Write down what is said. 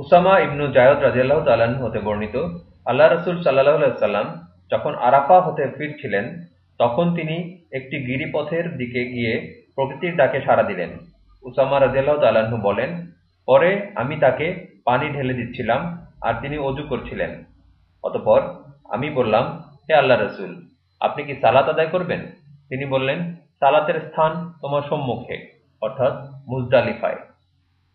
Osama ইবনু জায়দ রাজিয়াল্লাহ তাল্লাহ্ন হতে বর্ণিত, আল্লাহ রসুল সাল্লাহ সাল্লাম যখন আরাফা হতে ফিরছিলেন, তখন তিনি একটি গিরিপথের দিকে গিয়ে প্রকৃতির ডাকে সাড়া দিলেন। উসামা রাজিয়াল্লাহ তালাহ বলেন, পরে আমি তাকে পানি ঢেলে দিচ্ছিলাম আর তিনি অজু করছিলেন। অতপর আমি বললাম, হে আল্লাহ রসুল, আপনি কি সালাত আদায় করবেন? তিনি বললেন, সালাতের স্থান তোমার সম্মুখে, অর্থাৎ মুজদালিফায়।